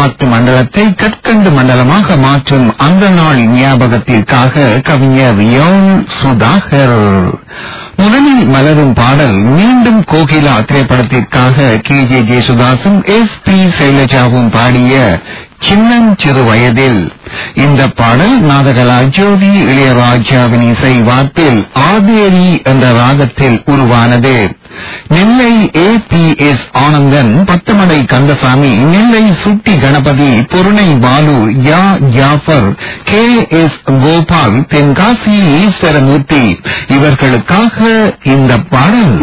காற்று மண்டலத்தை கற்கண்டு மண்டலமாக மாற்றும் அந்த நாள் ஞாபகத்திற்காக கவிஞர் யோன் சுதாகர். முதலில் மலரும் பாடல் மீண்டும் கோகிலா திரைப்படத்திற்காக கே ஜே ஜேசுதாசும் எஸ் பி சைலஜாவும் பாடிய சின்னஞ்சிறு வயதில் இந்த பாடல் நாதகலா ஜோதி இளையராஜாவின் இசை வார்ப்பில் ஆதேரி என்ற ராகத்தில் உருவானது. Nellai A P S Anandan Pathumalai Kandasamy Nellai சுட்டி கணபதி பொருணை பாலு யா ஜாஃபர் கே எஸ் கோபால் தென்காசி ஈஸ்வரமூர்த்தி இவர்களுக்காக இந்த பாடல்.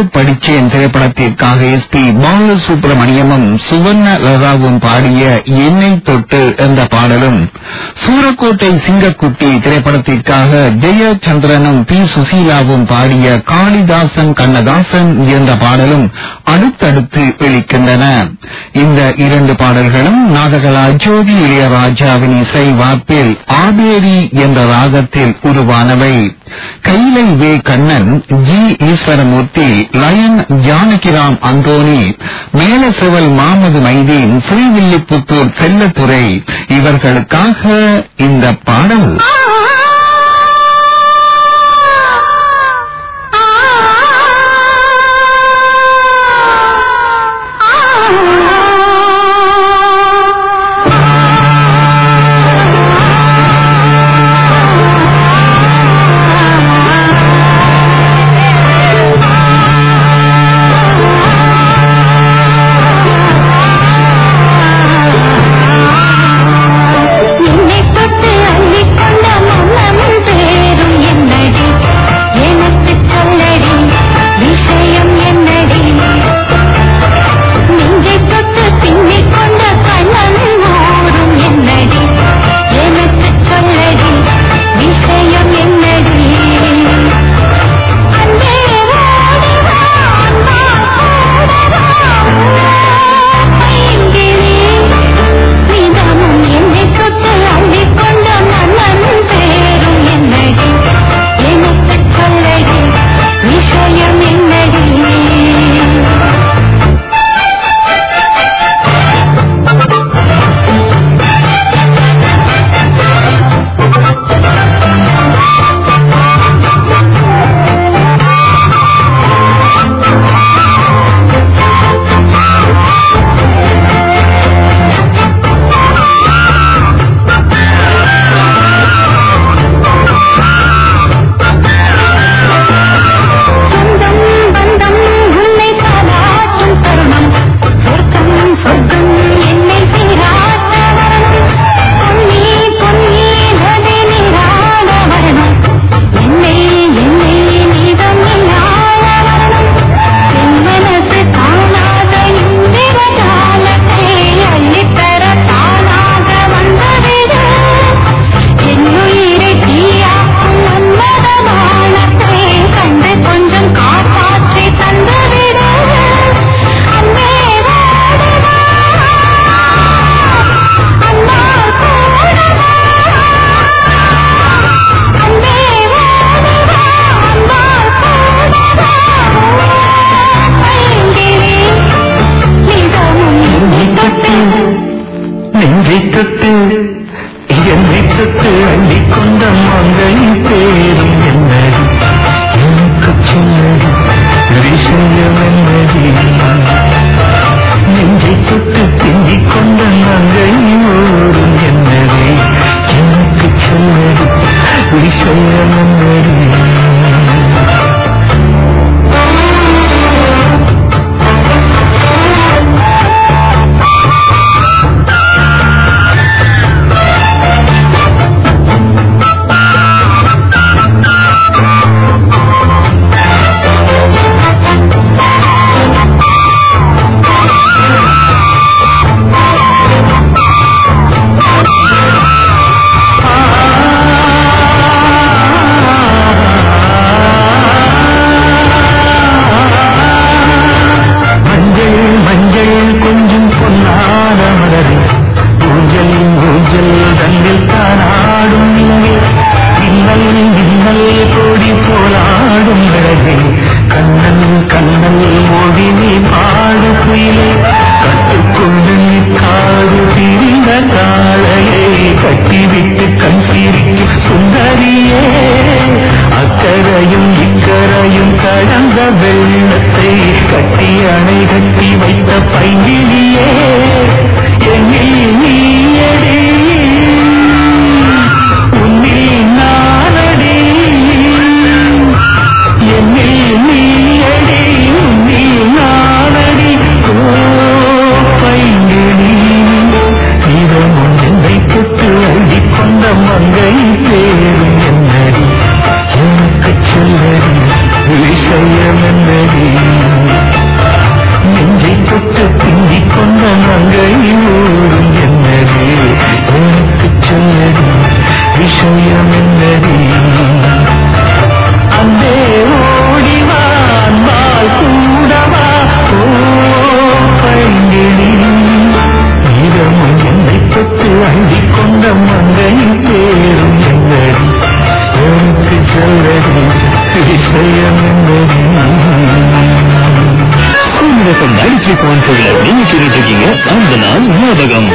பார்த்து படிச்சேன் திரைப்படத்திற்காக எஸ் பி பாலசுப்ரமணியமும் சுவர்ண லதாவும் பாடிய என்னை தொட்டு என்ற பாடலும் சூரக்கோட்டை சிங்கக்குட்டி திரைப்படத்திற்காக ஜெயச்சந்திரனும் பி சுசீலாவும் பாடிய காளிதாசன் கண்ணதாசன் என்ற பாடலும் அடுத்தடுத்து வெளிக்கின்றன. இந்த இரண்டு பாடல்களும் நாதகலா ஜோதி இளையராஜாவின் இசை வார்ப்பில் ஆபேரி என்ற ராகத்தில் உருவானவை. கைலை வே Kannan G Eswaramoorthy lion Janakiram Anthony Melaseval Mamathu Mydeen Srivilliputhur Sellathurai இவர்களுக்காக இந்த பாடல். நீங்க சொல்லிட்டு இருக்கீங்க அந்த நாள் ஞாபகம்.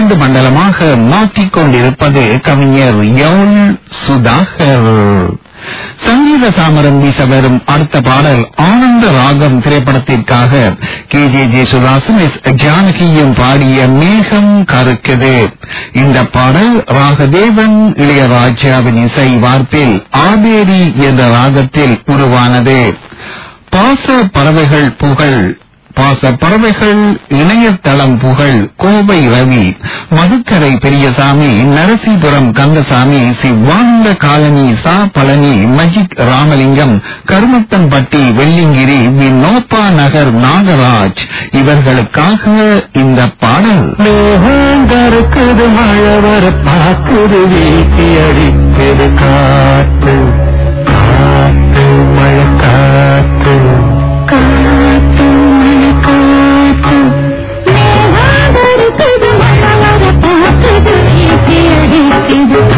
இரண்டு மண்டலமாக மாற்றிக்கொண்டிருப்பது கவிஞர் யவுல் சுதாகர். சங்கீத சாமரம் வீச அடுத்த பாடல் ஆனந்த ராகம் திரைப்படத்திற்காக K J J Sudhasan S ஜானகியும் பாடிய மேகம் கருக்குது. இந்த பாடல் ராகதேவன் இளையராஜாவின் இசை வார்ப்பில் ஆபேரி என்ற ராகத்தில் உருவானது. பாச பறவைகள் புகழ் பாச பறவைகள் இணையதளம் புகழ் கோவை ரவி மதுக்கரை பெரியசாமி நரசிபுரம் கந்தசாமி சிவானந்த காலனி சா பழனி மஜிக் ராமலிங்கம் கருமத்தம்பட்டி வெள்ளிங்கிரி வினோப்பா நகர் நாகராஜ். இவர்களுக்காக இந்த பாடல். மழவர் பாக்குது வீட்டி அடிக்குது காற்று. Thank you.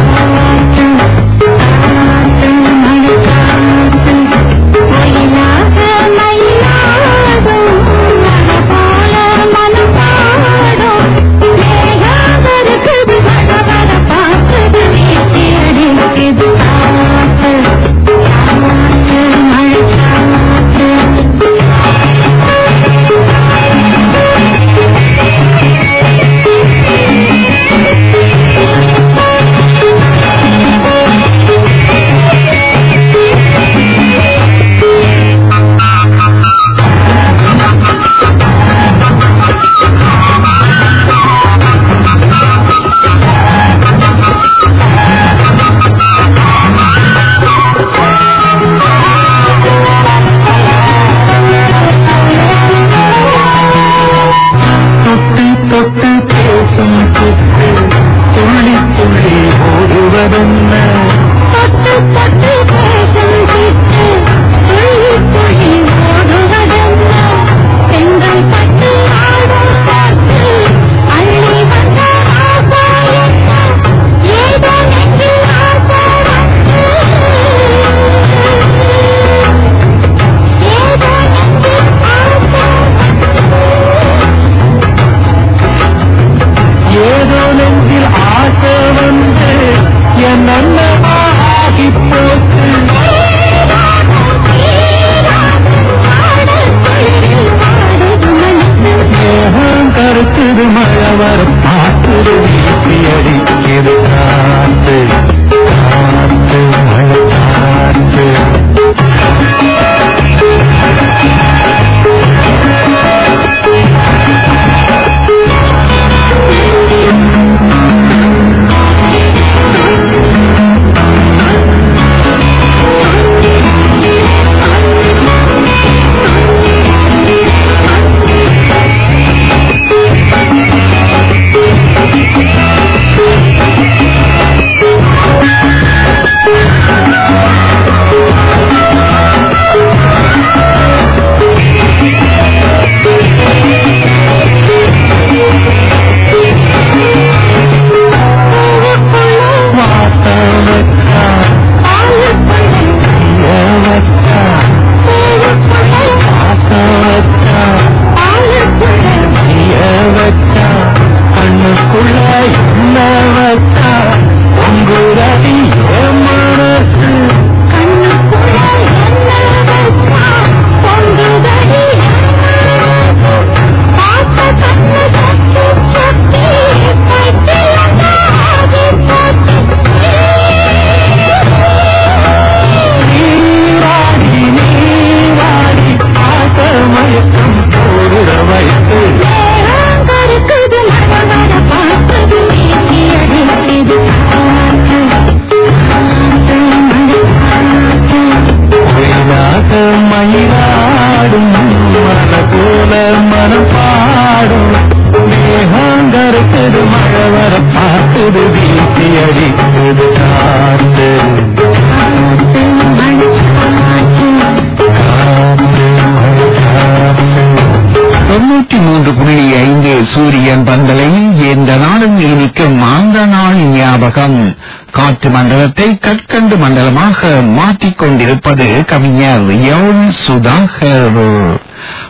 மண்டலத்தை கற்கண்டு மண்டலமாக மாற்றிக் கொண்டிருப்பது கவிஞர் யோன் சுதாகர்.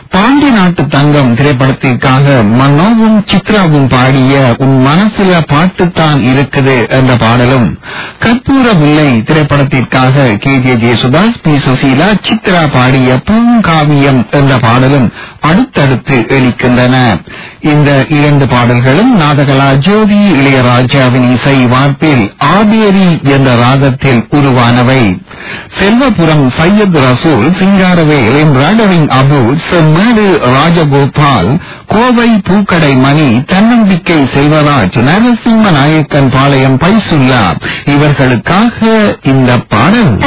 பாண்டி நாட்டு தங்கம் திரைப்படத்திற்காக மனோவும் சித்ராவும் பாடிய உன் மனசுல பாட்டுத்தான் இருக்குது என்ற பாடலும் கற்பூர முல்லை திரைப்படத்திற்காக K. J. Yesudas P. Susheela Chithra பாடிய பூங்காவியம் என்ற பாடலும் அடுத்தடுத்து எளிக்கின்றன இந்த இரண்டு பாடல்களும் நாதகலா ஜோதி இளையராஜாவின் இசை வார்ப்பில் ஆபேரி என்ற ராகத்தில் உருவானவை. செல்வபுரம் சையத் ரசூல் சிங்காரவேல் ராடவிங் அபு செம்மேடு ராஜகோபால் கோவை பூக்கடை மணி தன்னம்பிக்கை செல்வராஜ் நரசிம்ம நாயக்கன் பாளையம் பைசுல்லா. இவர்களுக்காக இந்த பாடல்.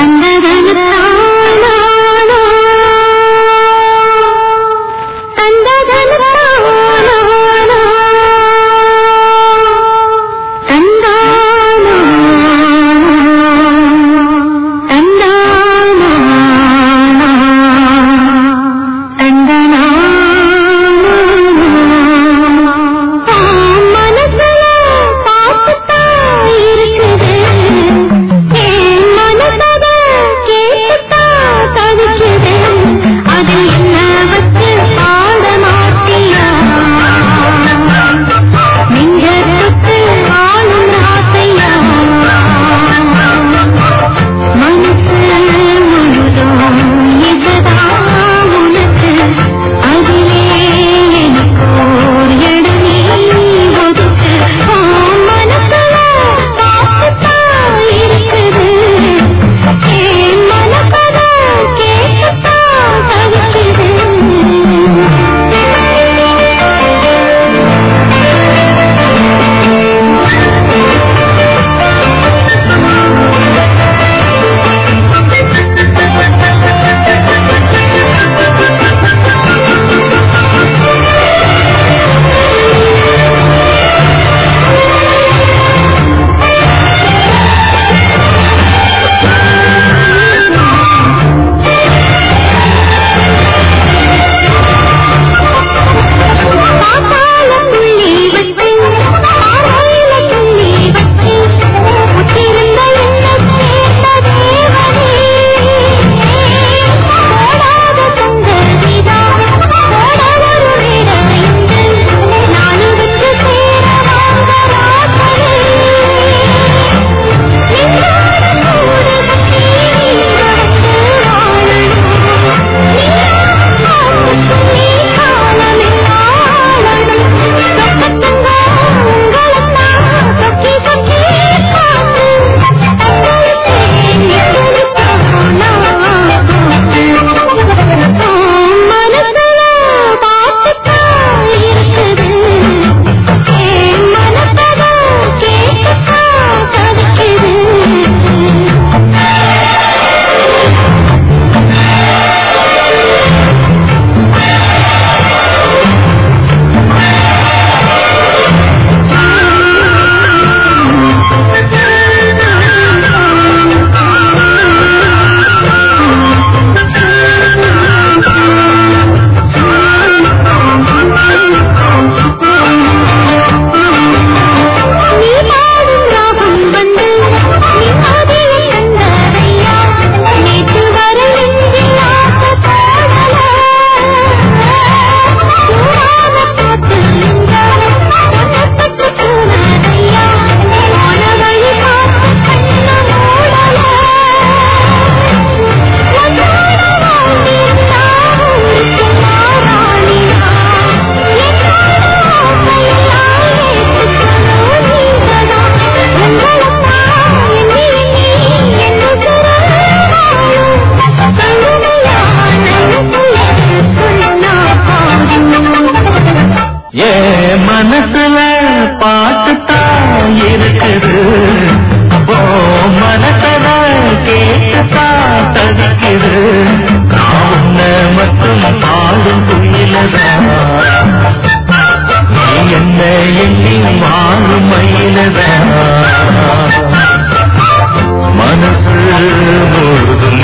எப்பொழுதும்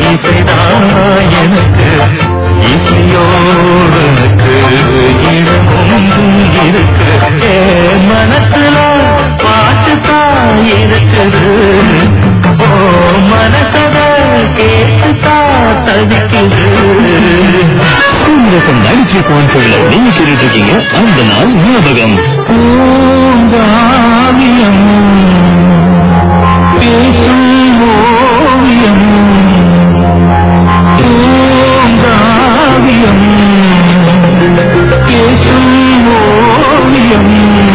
இசைதான் எனக்கு? இசையோடு இடமும் இருக்கு. மனசுல பாட்டு தான் இருக்குது. ஓ மனசத கேட்டுதான் தவிக்குது. சங்கசம் பேசும் ஓவியம் பூங்காவியம் பேசும் ஓவியம் ஆணிப்பொன்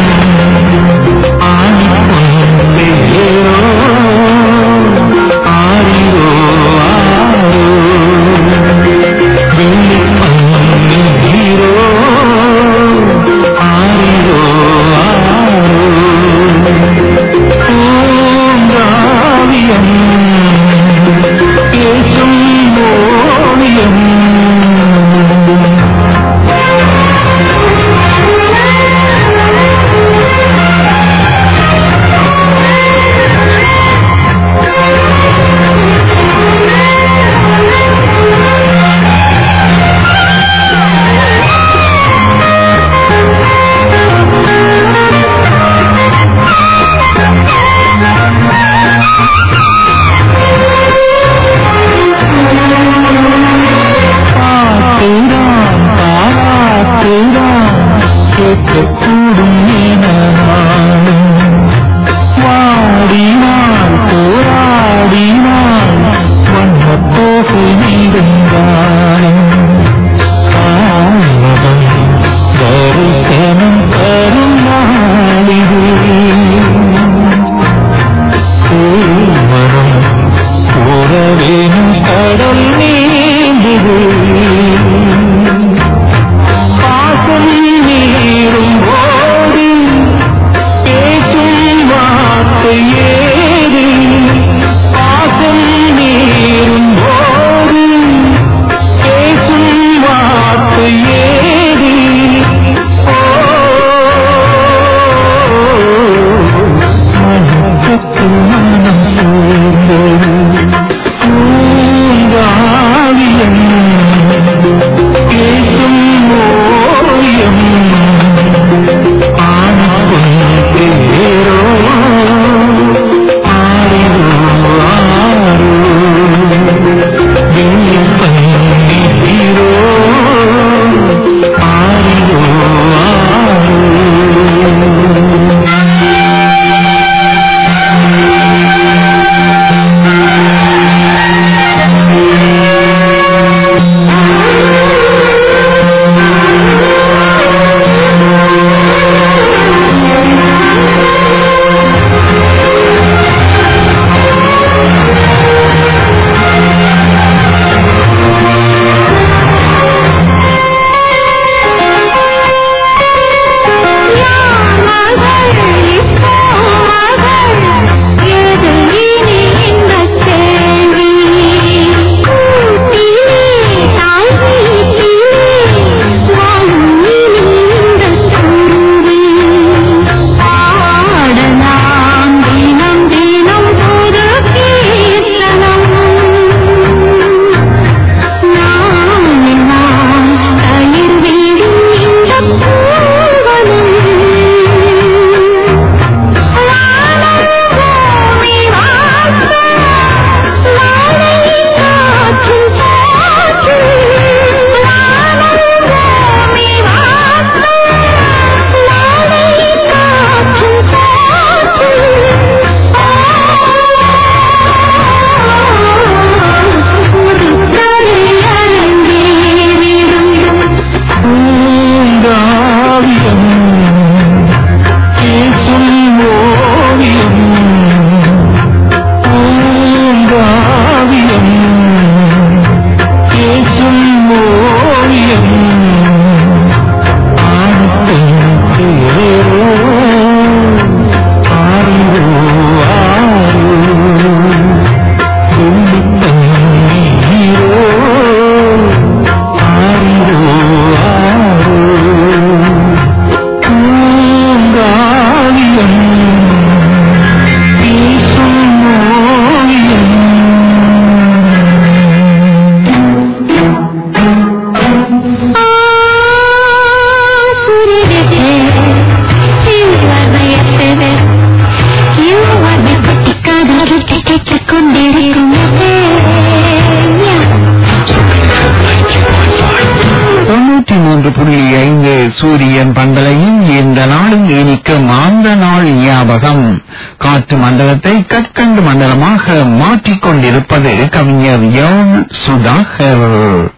மாற்றிக்கொண்டிருப்பது கவிஞர் யோன் சுதாகர்.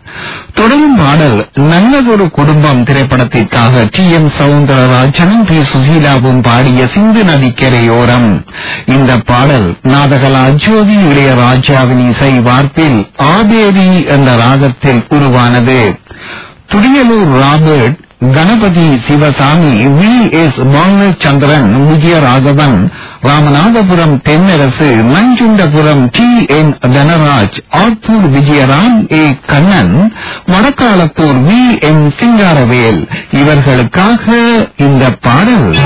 தொடரும் பாடல் நல்லதொரு குடும்பம் திரைப்படத்திற்காக டி. எம். சவுந்தரராஜனும் பி. சுசீலாவும் பாடிய சிந்து நதிக்கரையோரம் இந்த பாடல் நாதகலா ஜோதி இளையராஜாவின் இசை வார்ப்பில் ஆபேரி என்ற ராகத்தில் உருவானது. Thudiyalur Robert Ganapathi Sivasamy V. S. Balachandran Vijayaraghavan Ramanathapuram Thennarasu Manjundapuram T. N. Dhanaraj Athur Vijayaram A. Kannan Vadakkalathur V. N. Singaravel. இவர்களுக்காக இந்த பாடல்.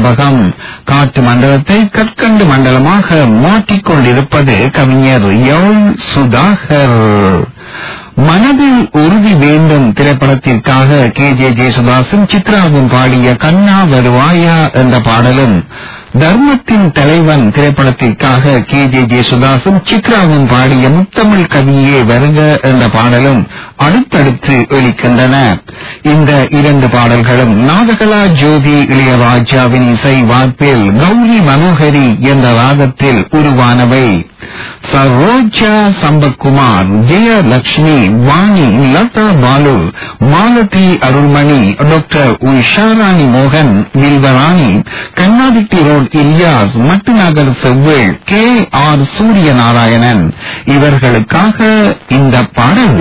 ஞாபகம். காட்டு மண்டலத்தை கற்கண்டு மண்டலமாக மாற்றிக்கொண்டிருப்பது கவிஞர் யோன் சுதாகர். மனதில் உறுதி வேண்டும் திரைப்படத்திற்காக கே. ஜே. ஜேசுதாசும் சித்ராவும் பாடிய கண்ணா வருவாயா என்ற பாடலும் தர்மத்தின் தலைவன் திரைப்படத்திற்காக கே. ஜே. ஜேசுதாசும் சித்ராவும் பாடிய முத்தமிழ் கவியே வருக என்ற பாடலும் அடுத்தடுத்து ஒலிக்கின்றன. இந்த இரண்டு பாடல்களும் நாதகலா ஜோதி இளையராஜாவின் இசை வாய்ப்பில் கௌரி மனோகரி என்ற ராகத்தில் உருவானவை. சரோஜா சம்பத்குமார் ஜெயலட்சுமி வாணி லதா பாலு மாலதி அருள்மணி டாக்டர் உஷாராணி மோகன் Vilvarani Kannathitti road Ilyas Mattunagar Sevvel K R Surya Narayanan இவர்களுக்காக இந்த பாடல்.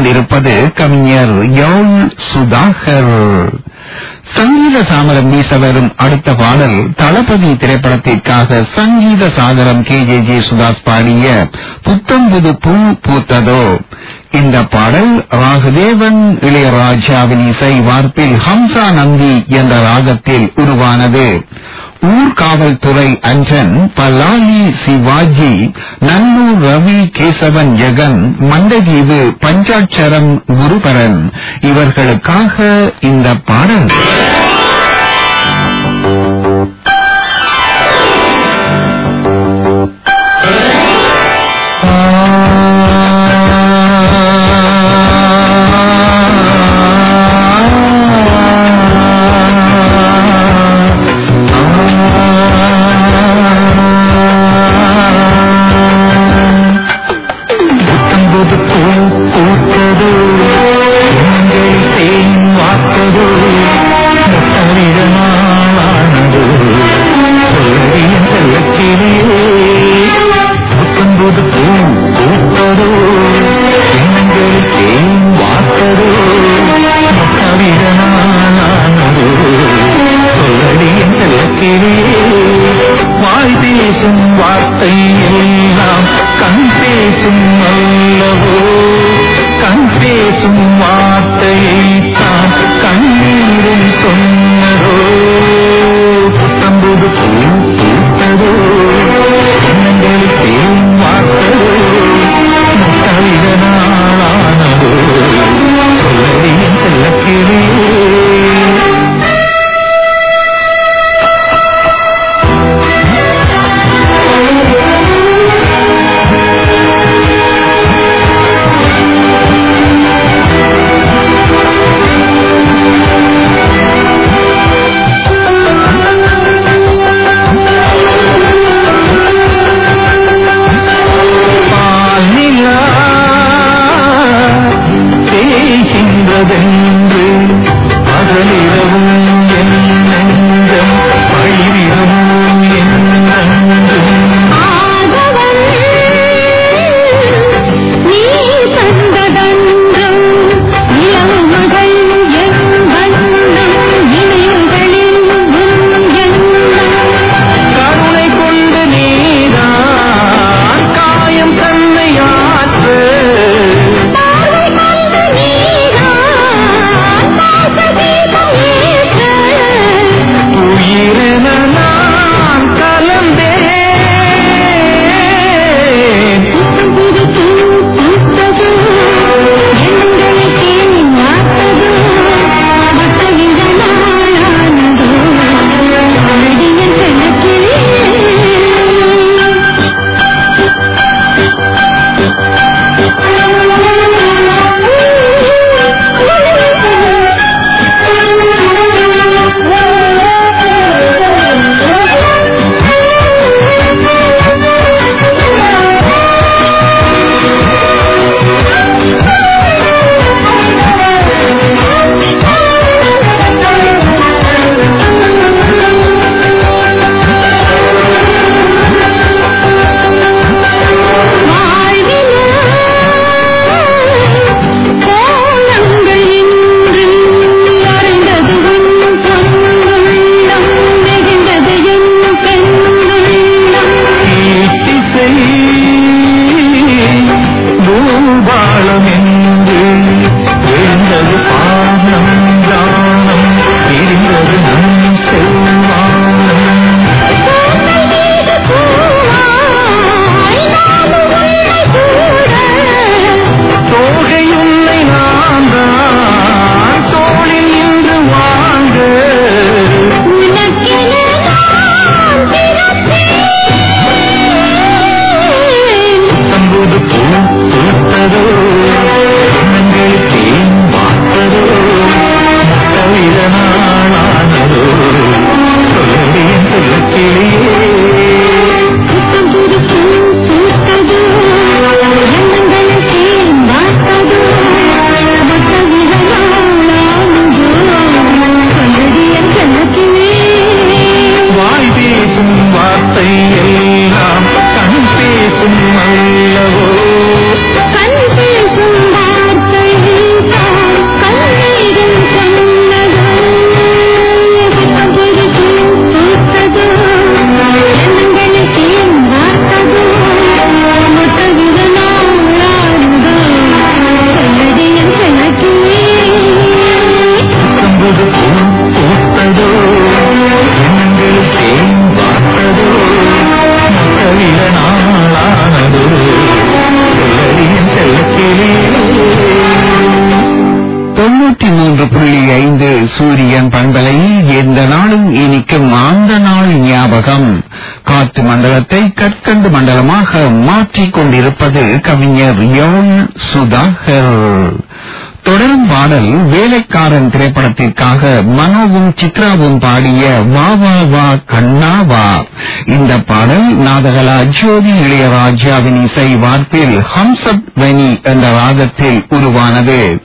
கொண்டிருப்பது கவிஞர் யோன் சுதாகர். சங்கீத சாமரம் வீச வரும் அடுத்த பாடல் தளபதி திரைப்படத்திற்காக Sangeetha Sagaram K J J Sudha's பாடிய புத்தம்புது பூ பூத்ததோ இந்த பாடல் ராகுதேவன் இளையராஜாவின் இசை வார்ப்பில் ஹம்சா நந்தி என்ற ராகத்தில் உருவானது. ஊர்காவல்துறை அஞ்சன் பல்லாலி சிவாஜி நன்னு ரவி கேசவன் ஜெகன் மண்டதீவு பஞ்சாட்சரம் குருபரன் இவர்களுக்காக இந்த பாடல். உலகம். காற்று மண்டலத்தை கற்கண்டு மண்டலமாக மாற்றிக் கொண்டிருப்பது கவிஞர் யோன் சுதாகர். தொடரும் பாடல் வேலைக்காரன் திரைப்படத்திற்காக மனோவும் சித்ராவும் பாடிய வா வா வா கண்ணா வா. இந்த பாடல் நாதகலா ஜோதி இளையராஜாவின் இசை வார்ப்பில் ஹம்சப் வனி என்ற ராகத்தில் உருவானது.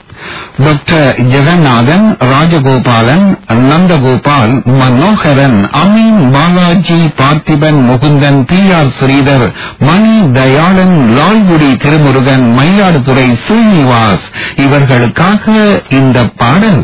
Doctor Jaganathan Rajagopalan Nandagopal Manoharan Ameen Balaji Parthiban Mukundan P R Sridhar Mani Dayalan Lalgudi Thirumurugan Mayiladuthurai Srinivas இவர்களுக்காக இந்த பாடல்.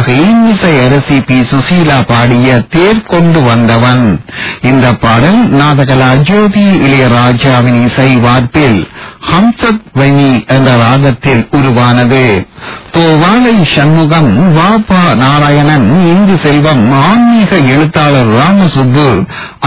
திரைப்படத்திற்காக இன்னிசை அரசி பி சுசீலா பாடிய தேர் கொண்டு வந்தவன். இந்த பாடல் நாதகலா ஜோதி இளையராஜாவின் இசை வார்ப்பில் ஹம்சத் வனி என்ற ராகத்தில் உருவானது. தோவாலை சண்முகம் வாபா நாராயணன் இந்து செல்வம் ஆன்மீக எழுத்தாளர் ராமசுப்பு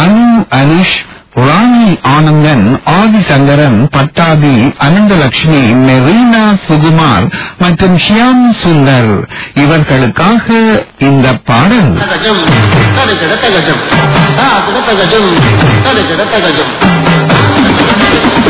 அனு அனுஷ் ராணி ஆனந்தன் ஆதிசங்கரன் பட்டாபி அனந்தலட்சுமி மெரீனா சுகுமார் மற்றும் ஷியாம் சுந்தர். இவர்களுக்காக இந்த பாடல். தகஜம்.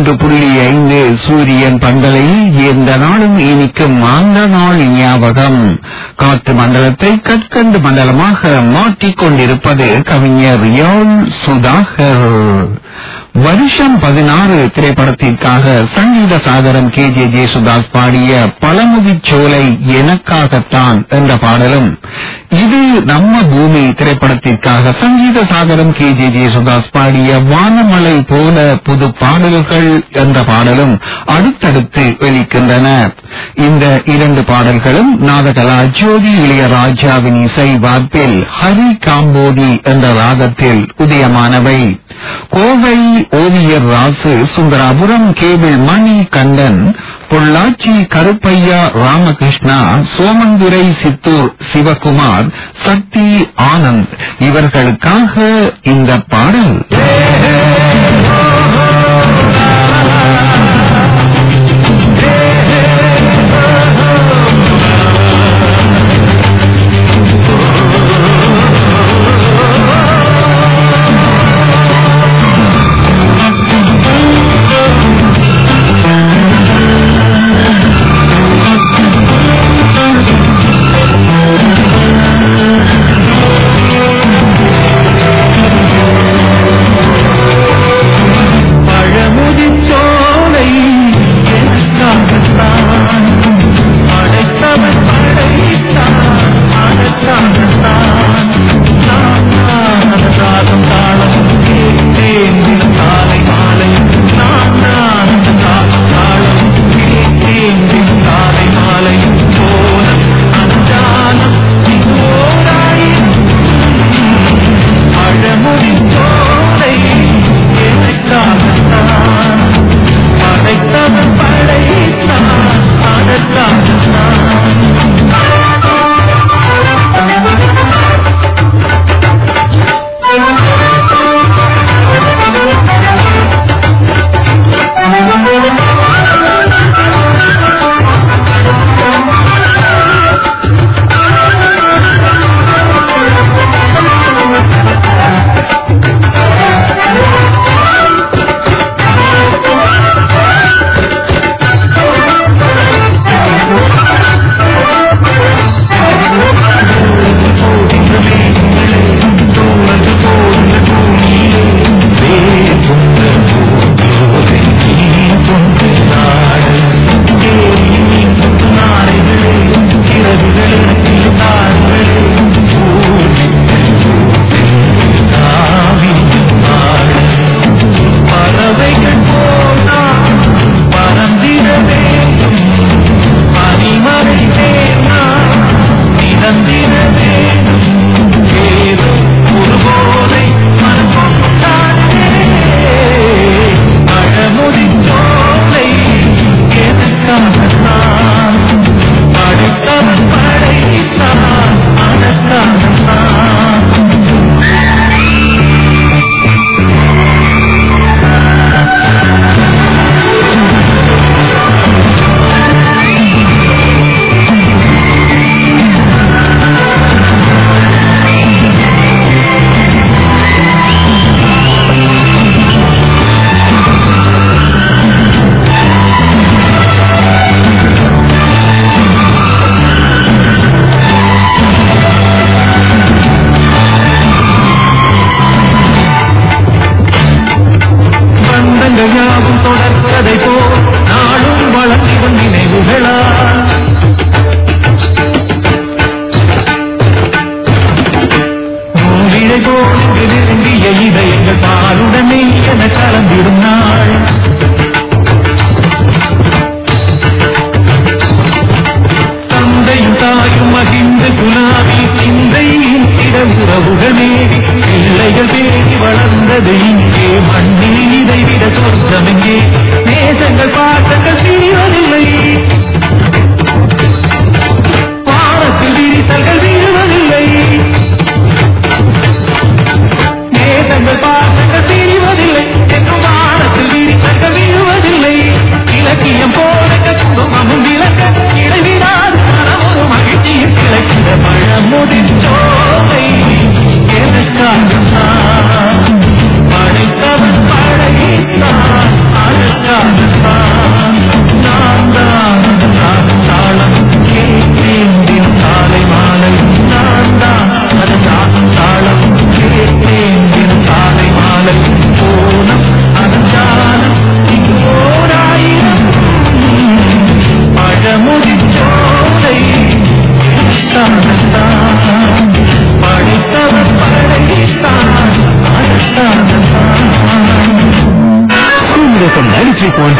மூன்று புள்ளி ஐந்து சூரியன் பந்தலையில் எந்த நாளும் இனிக்கும் அந்த நாள் ஞாபகம். காத்து மண்டலத்தை கற்கண்டு மண்டலமாக மாற்றிக் கொண்டிருப்பது கவிஞர் யோன் சுதாகர். வருஷம் பதினாறு திரைப்படத்திற்காக சங்கீத சாகரம் கே ஜே ஜேசுதாஸ் பாடிய பழமுதிச் சோலை எனக்காகத்தான் என்ற பாடலும் இது நம்ம பூமி திரைப்படத்திற்காக Sangeetha Sagaram K J J Sudha's பாடிய வானமலை போல புது பாடல்கள் என்ற பாடலும் அடுத்தடுத்து வெளிக்கின்றன. இந்த இரண்டு பாடல்களும் நாதகலா ஜோதி இளையராஜாவின் இசை வார்ப்பில் ஹரி காம்போதி என்ற ராகத்தில் உதயமானவை. கோவை ஓவியர் ராசு சுந்தராபுரம் கேபிள் மணி கண்டன் பொள்ளாச்சி கருப்பையா ராமகிருஷ்ணா சோமந்துரை சித்தூர் சிவகுமார் சக்தி ஆனந்த். இவர்களுக்காக இந்த பாடல்.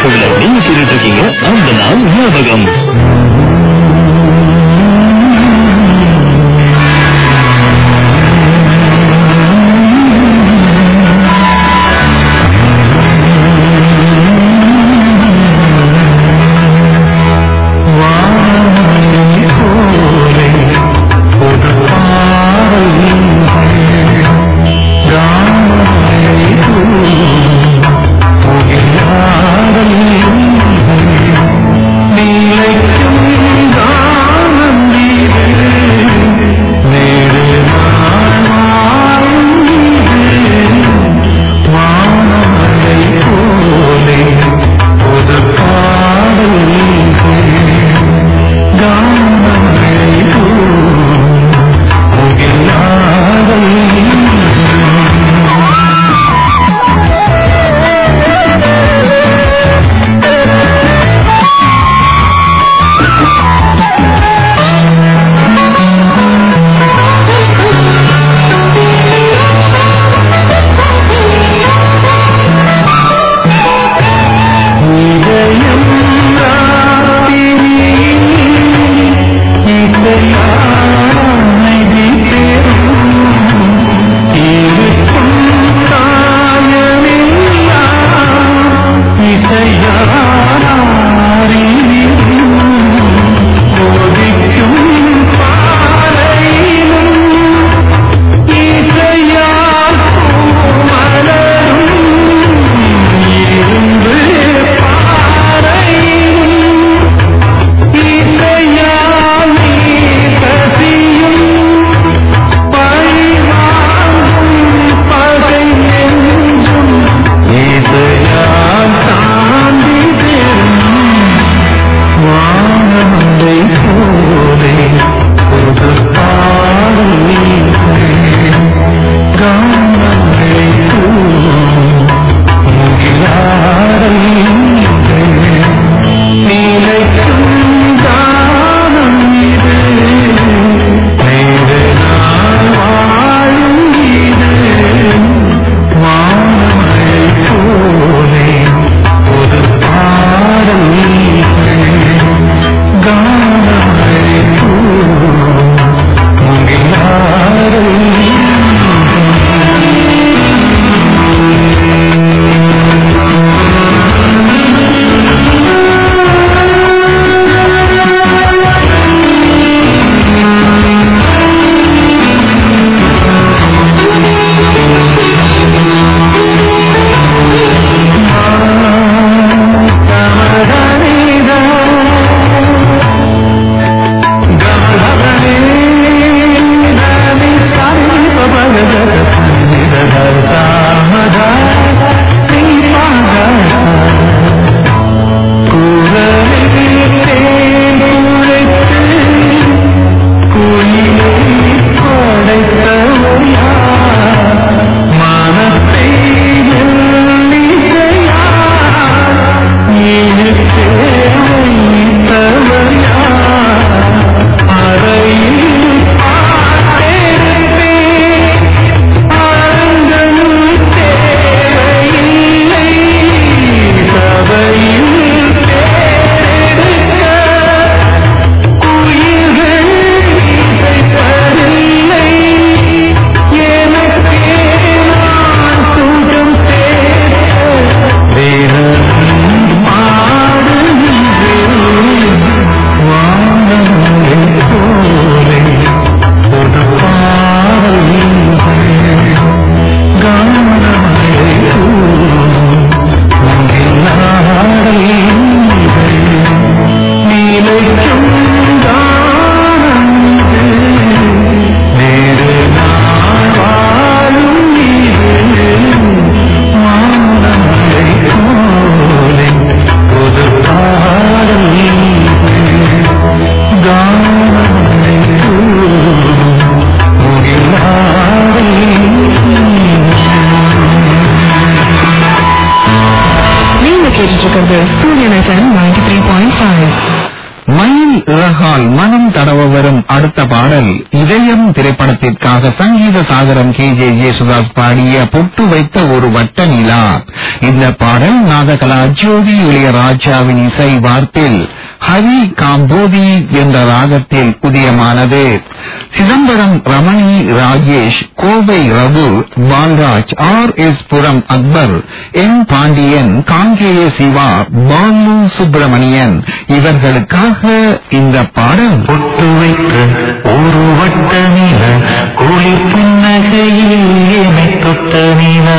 நைன்டி த்ரீ பாயிண்ட் ஃபைவ்ல நீங்க கேட்டுட்டு இருக்கீங்க அந்த நாள் ஞாபகம் இதயம் சங்கீத சாகரம் கே. ஜே. ஜேசுதாஸ் பாடிய பொட்டு வைத்த ஒரு வட்ட நிலா. இந்த பாடல் நாதகலா ஜோதி இளையராஜாவின் இசை வார்ப்பில் ஹரி காம்போதி என்ற ராகத்தில் புதியமானது Chidambaram Ramani Rajesh Kovai Raghu Palraj R. S. Puram Akbar N Pandian Kangeya Siva Balu Subramanian. இவர்களுக்காக இந்த பாடல். பொட்டு வைத்த நில குளிர் புன்னகையில் என்னை தொட்ட நிலா.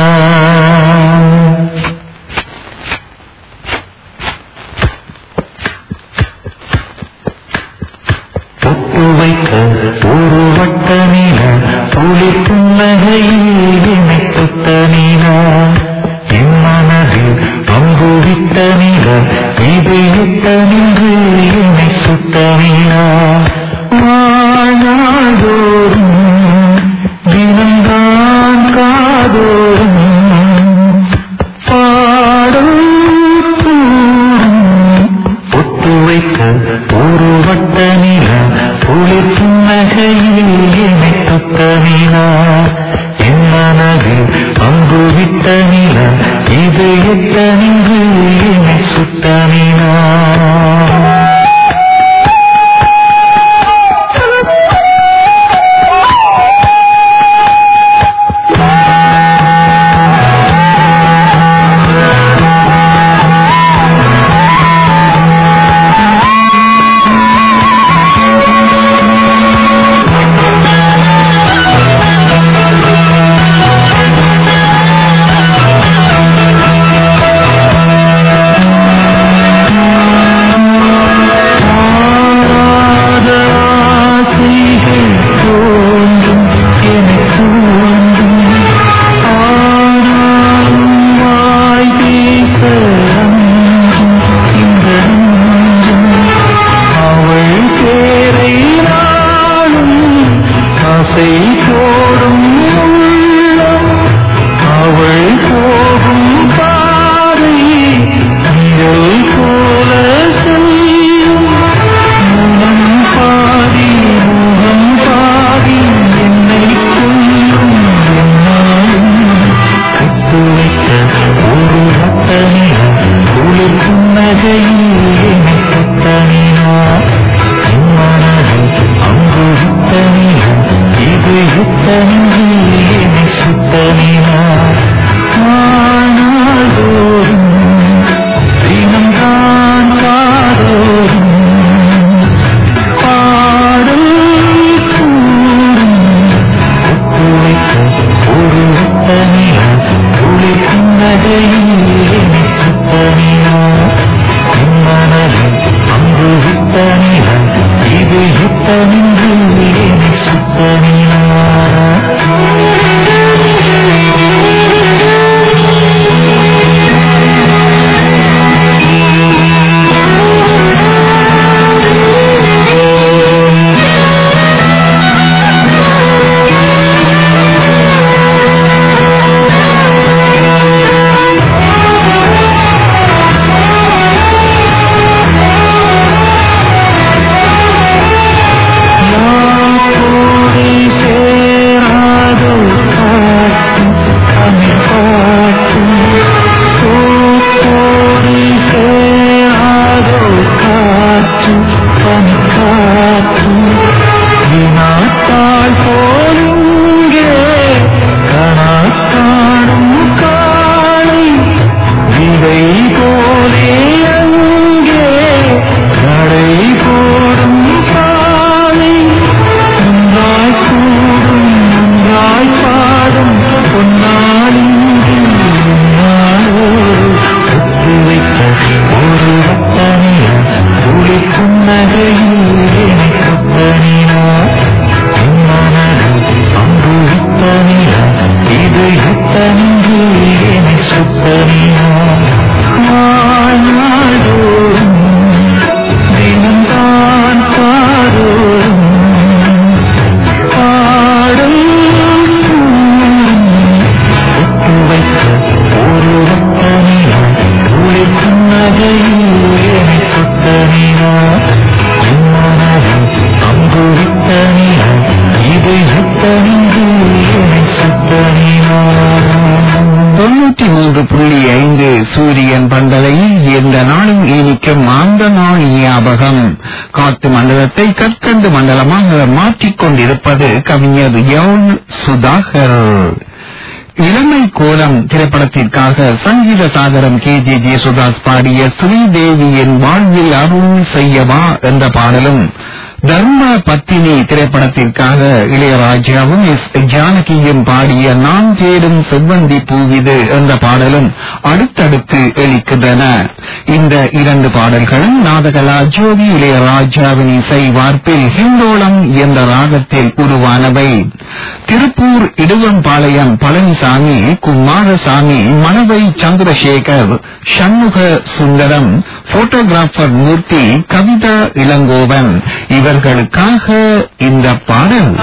மாற்றிக்கொண்டிருப்பது கவிஞர் யவுன் சுதாகர். இளமை கோலம் திரைப்படத்திற்காக சங்கீத சாகரம் கே. ஜே. ஜேசுதாஸ் பாடிய ஸ்ரீதேவியின் வாழ்வில் அருள் செய்யவா என்ற பாடலும் தர்ம பத்தினி திரைப்படத்திற்காக இளையராஜாவும் எஸ். ஜானகியும் பாடிய நான் தேடும் செவ்வந்தி பூவிது என்ற பாடலும் அடுத்தடுத்து எளிக்கின்றன இந்த இரண்டு பாடல்களும் நாதகலா ஜோதி இளையராஜாவின் இசை வார்ப்பில் ஹிந்தோளம் என்ற ராகத்தில் உருவானவை. திருப்பூர் இடுவம்பாளையம் பழனிசாமி குமாரசாமி மணவை சந்திரசேகர் சண்முக சுந்தரம் போட்டோகிராஃபர் மூர்த்தி கவிதா இளங்கோவன். இவர்களுக்காக இந்த பாடல்.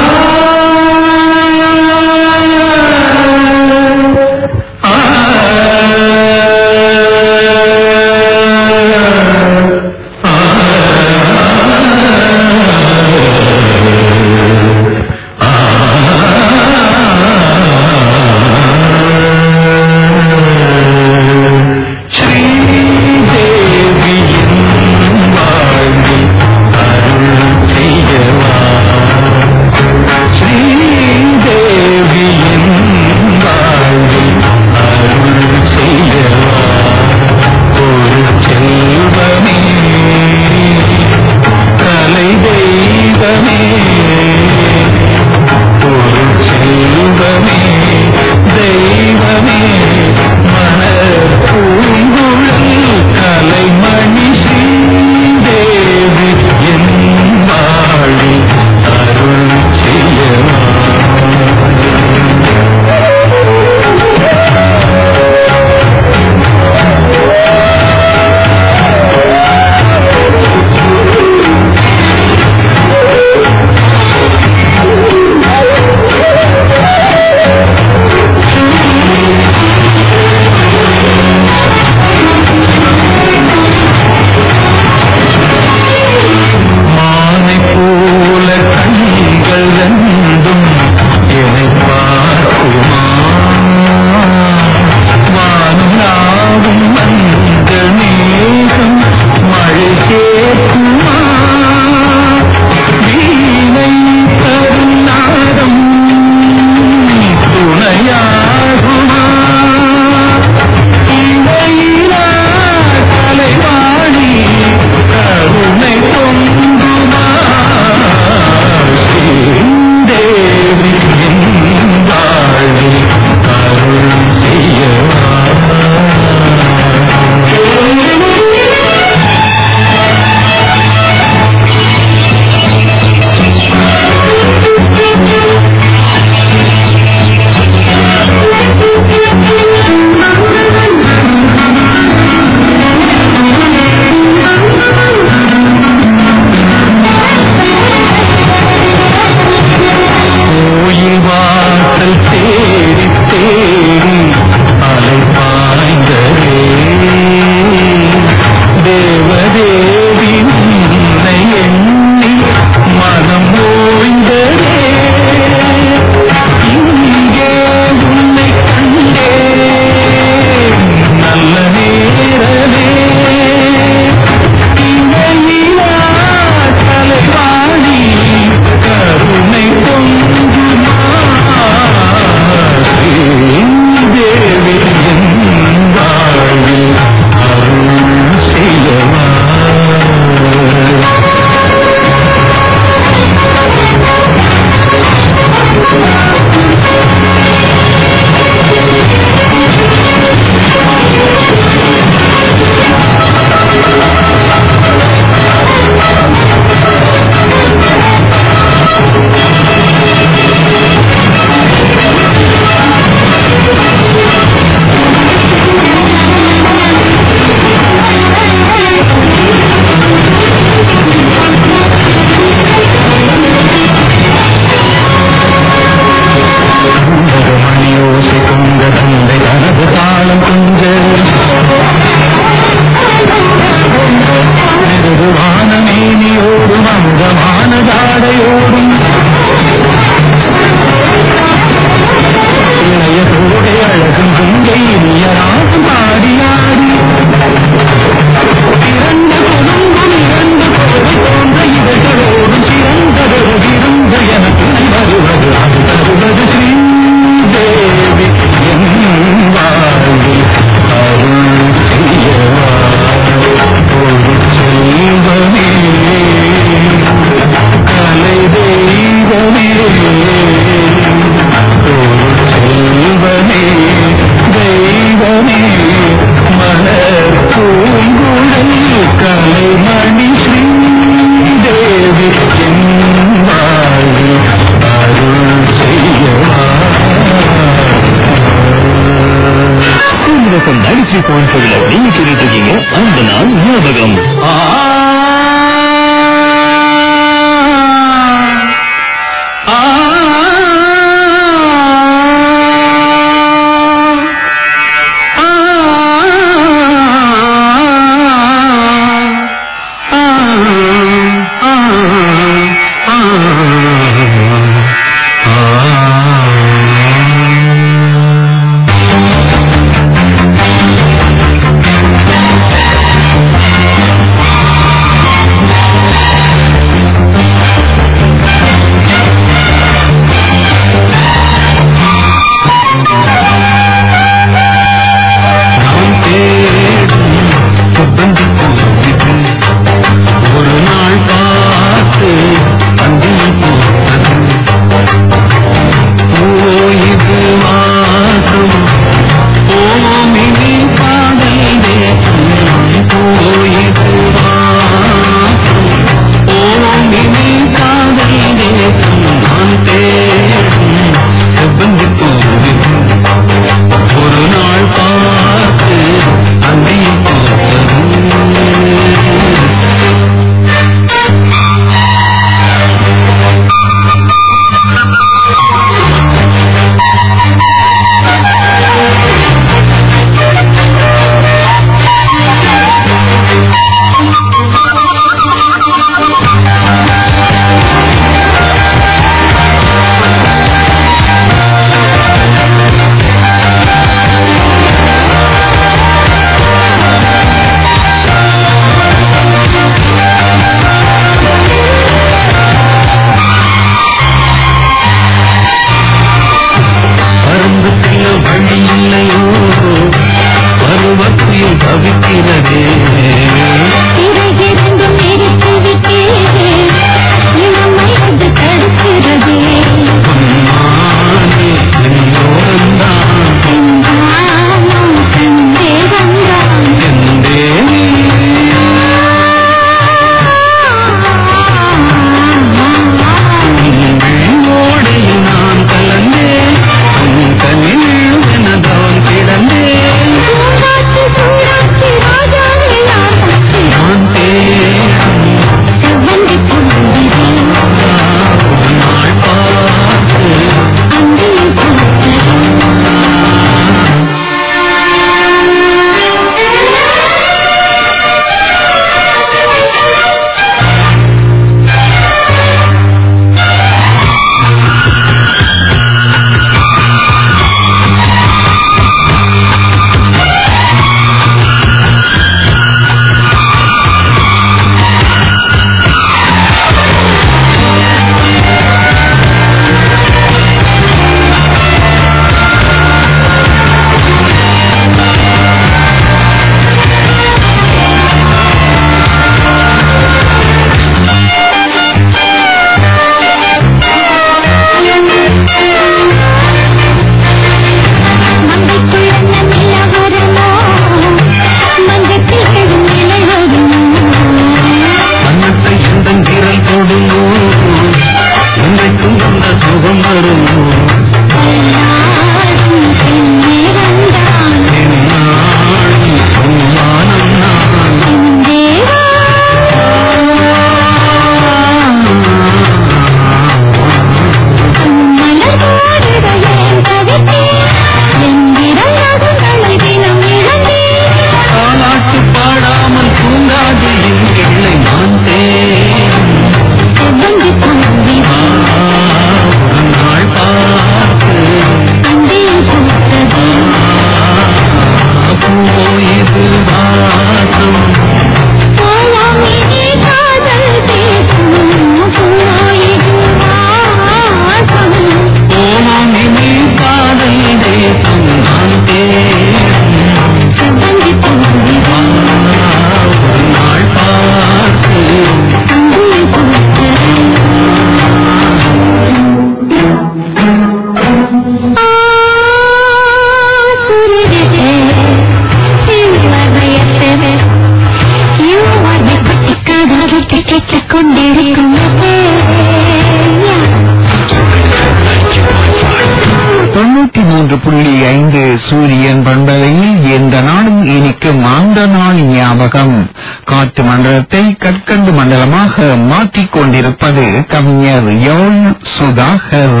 கவிஞர் யோன் சுதாகர்.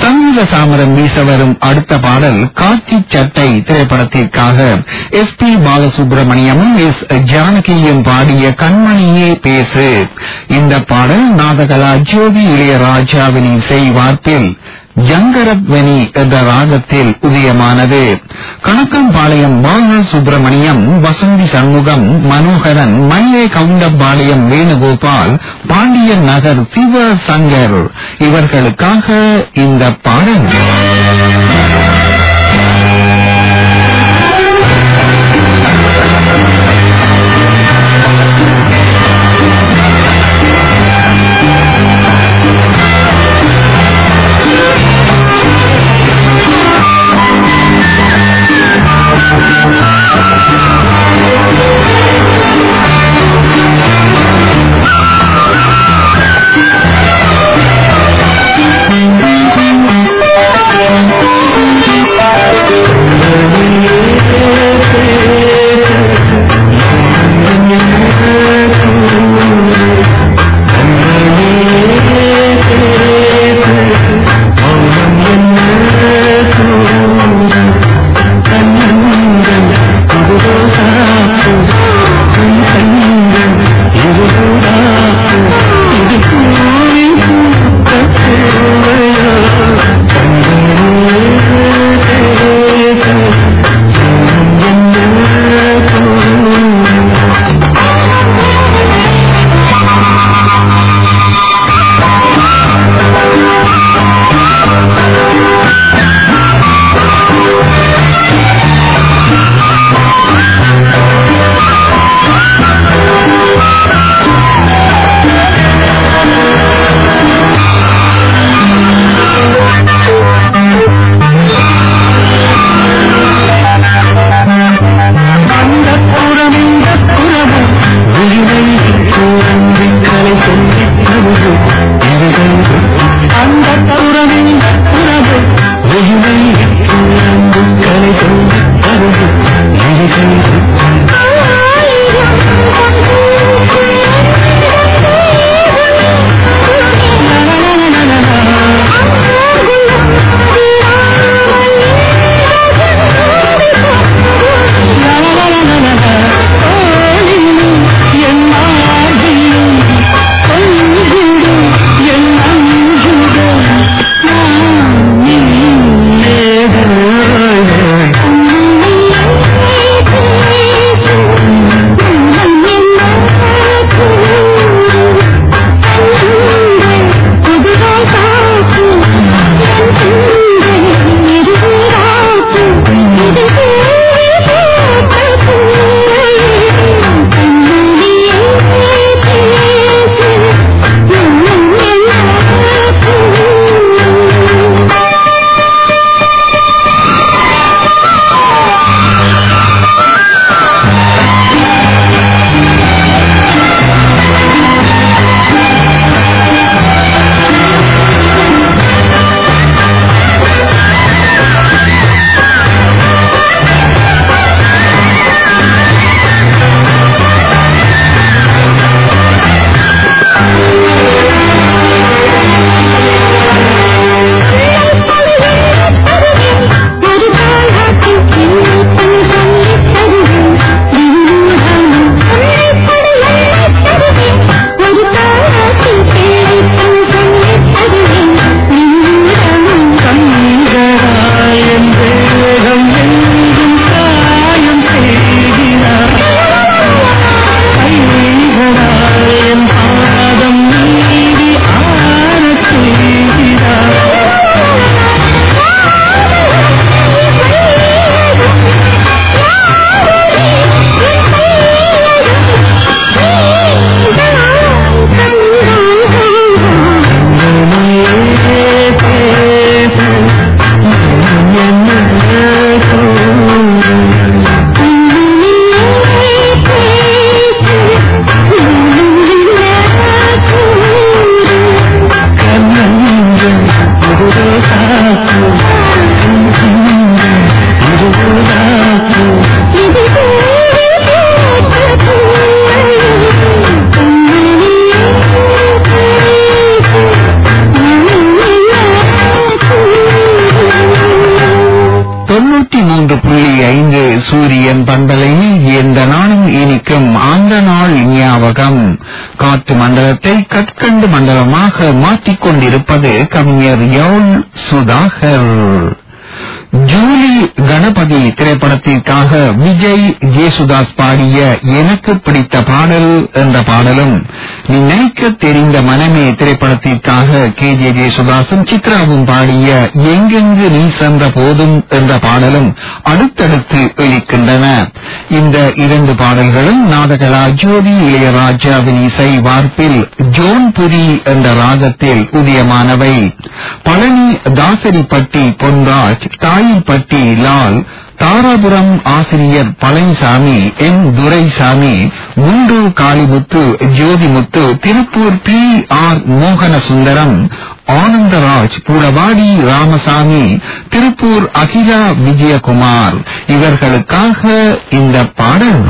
சங்கீத சாமரம் வீச வரும் அடுத்த பாடல் காட்சி சட்டை திரைப்படத்திற்காக எஸ் பி பாலசுப்ரமணியமும் எஸ் ஜானகியும் பாடிய கண்மணியே பேசு. இந்த பாடல் நாதகலா ஜோதி இளையராஜாவின் இசை வார்ப்பில் ஜங்கரத்வனி என்ற ராகத்தில் உதயமானது. கணக்கம்பாளையம் பால சுப்பிரமணியம் வசந்தி சண்முகம் மனோகரன் மல்லே கவுண்டம்பாளையம் வேணுகோபால் பாண்டியன் நகர் சிவ சங்கர் இவர்களுக்காக இந்த பாடல் கற்கண்டு மண்டலமாக மாற்றிக்கொண்டிருப்பது கவிஞர் யோல் சுதாகர். ஜூலி கணபதி திரைப்படத்திற்காக விஜய் ஜேசுதாஸ் பாடிய எனக்கு பிடித்த பாடல் என்ற பாடலும் நினைக்க தெரிந்த மனமே திரைப்படத்திற்காக கே ஜே ஜேசுதாசும் சித்ராவும் பாடிய எங்கெங்கு நீ சென்ற போதும் என்ற பாடலும் அடுத்தடுத்து ஒழிக்கின்றன இந்த இரண்டு பாடல்களும் நாடகராஜோதி இளையராஜாவின் இசை வார்ப்பில் ஜோன்புரி என்ற ராகத்தில் உதயமானவை. பழனி தாசரிப்பட்டி பொன்ராஜ் தாயில்பட்டி லால் தாராபுரம் ஆசிரியர் பழனிசாமி எம். துரைசாமி குண்டு காளிமுத்து ஜோதிமுத்து திருப்பூர் பி. ஆர். மோகன சுந்தரம் ஆனந்தராஜ் புலவாடி ராமசாமி திருப்பூர் அகிலா விஜயகுமார். இவர்களுக்காக இந்த பாடல்.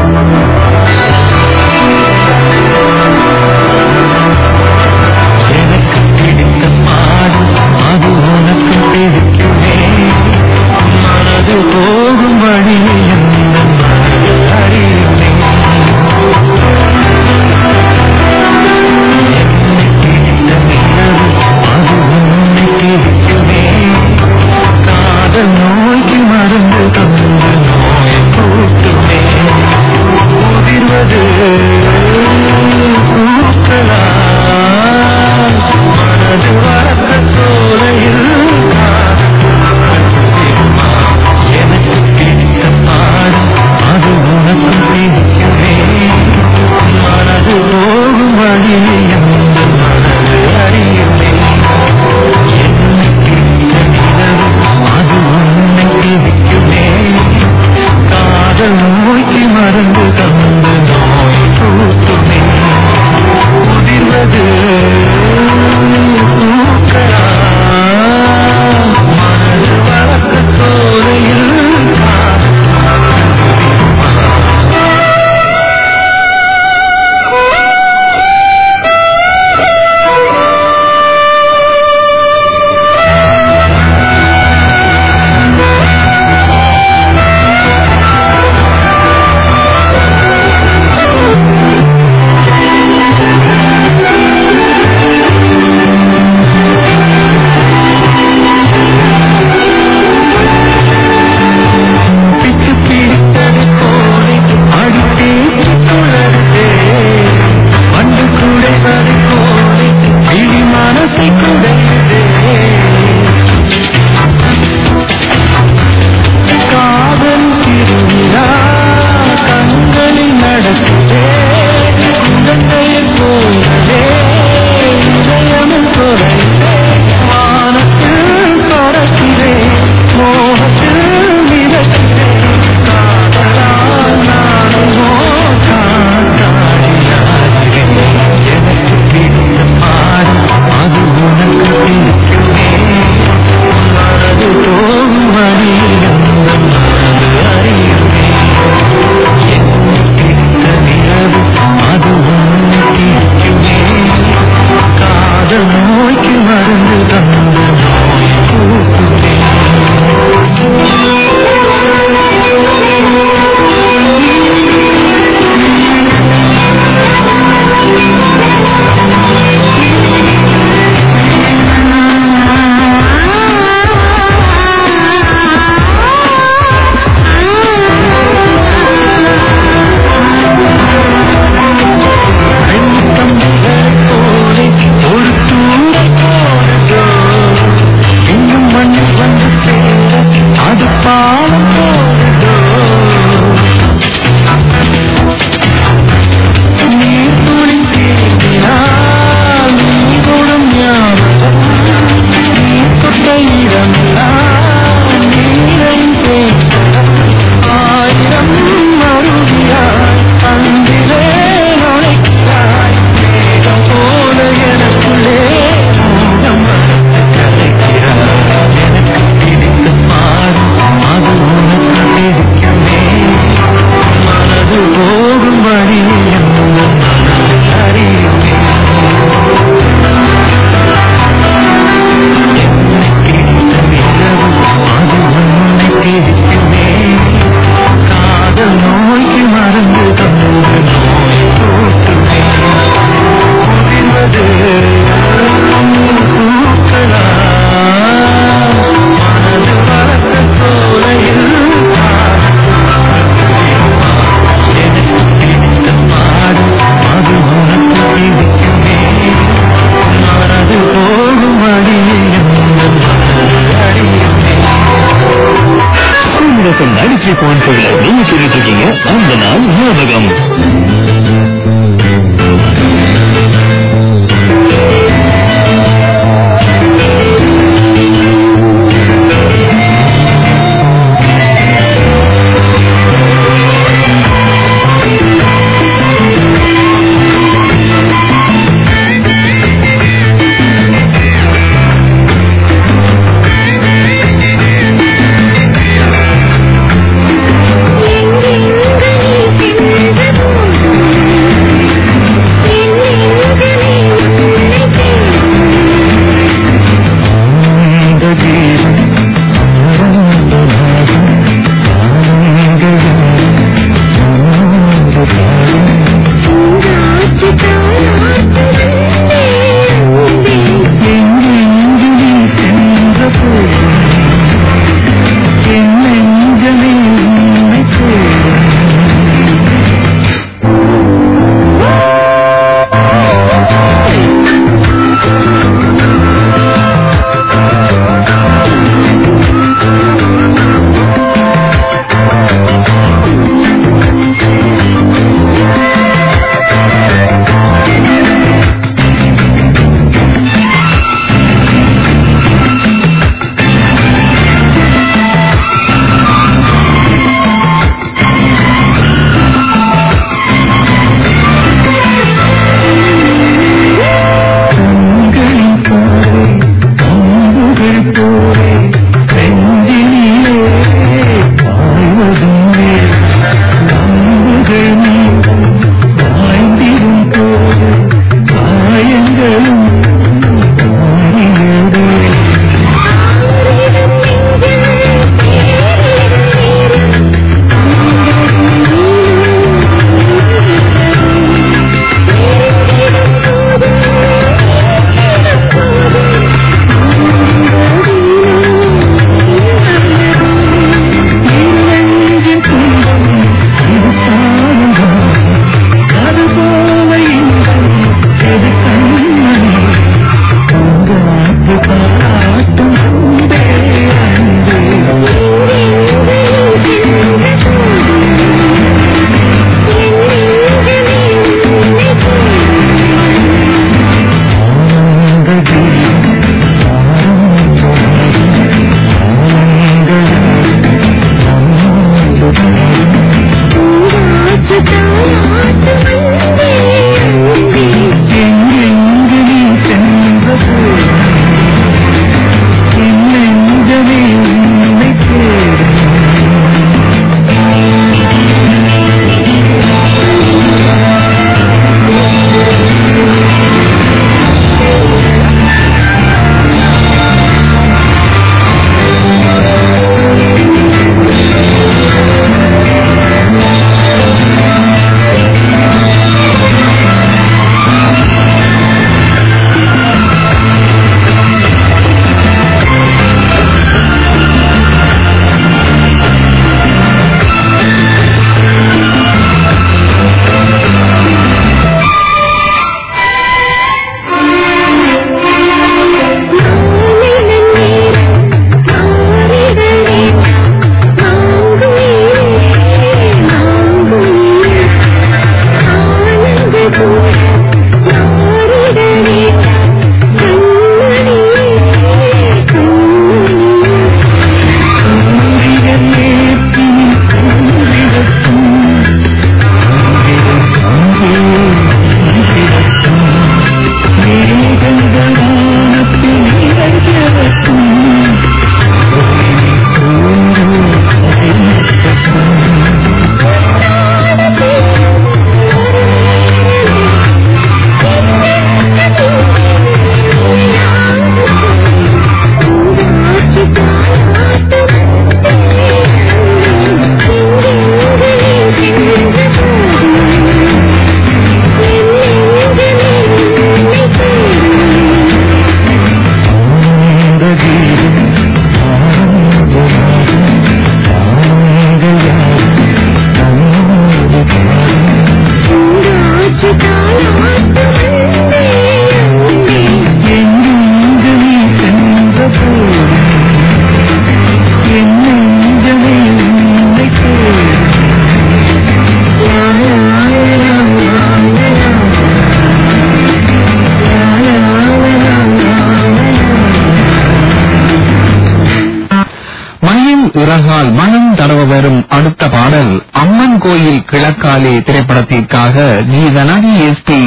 கோயில் திரைப்படத்திற்காக கீதநடி எஸ் பி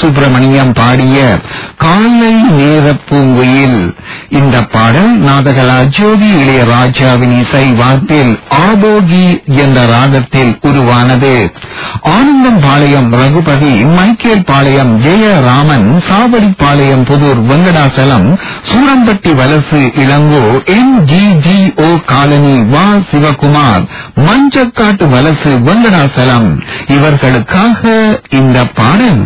சுப்பிரமணியம் பாடிய காலை நேர பூங்குயில். இந்த பாடல் நாதகலா ஜோதி இளையராஜாவின் இசை வார்ப்பில் ஆபோகி என்ற ராகத்தில் உருவானது. Anandam Palayam Ragupathi Michael Palayam Jayaraman Savadipalayam Pudur Venkatachalam Surampatti Valasu Ilango M G G O colony வா சிவகுமார் மஞ்சக்காட்டு வலசு வெங்கடாசலம். இவர்களுக்காக இந்த பாடல்.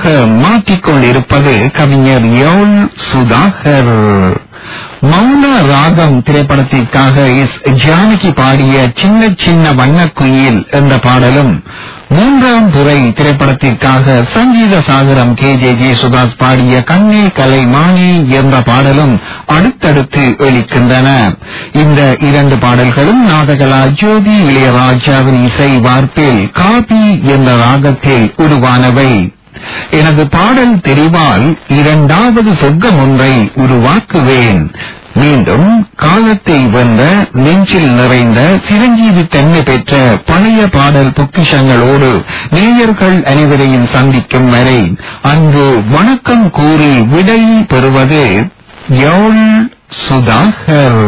மண்டலமாக மாற்றிக்கொண்டிருப்பது கவிஞர் யோல் சுதாகர். மௌன ராகம் திரைப்படத்திற்காக எஸ் ஜானகி பாடிய சின்ன சின்ன வண்ணக்குயில் என்ற பாடலும் மூன்றாம் துறை திரைப்படத்திற்காக Sangeetha Sagaram K J J Sudha's பாடிய கண்ணே கலை மாணி என்ற பாடலும் அடுத்தடுத்து ஒலிக்கின்றன இந்த இரண்டு பாடல்களும் நாதகலா ஜோதி இளையராஜாவின் இசை வார்ப்பில் காபி என்ற ராகத்தில் உருவானவை. எனது பாடல் தெரிவால் இரண்டாவது சொர்க்கம் ஒன்றை உருவாக்குவேன். மீண்டும் காலத்தை வந்த நெஞ்சில் நிறைந்த சிரஞ்சீவி தன்மை பெற்ற பழைய பாடல் பொக்கிஷங்களோடு நேயர்கள் அனைவரையும் சந்திக்கும் வரை அங்கு வணக்கம் கூறி விடை பெறுவது யோல் சுதாகர்.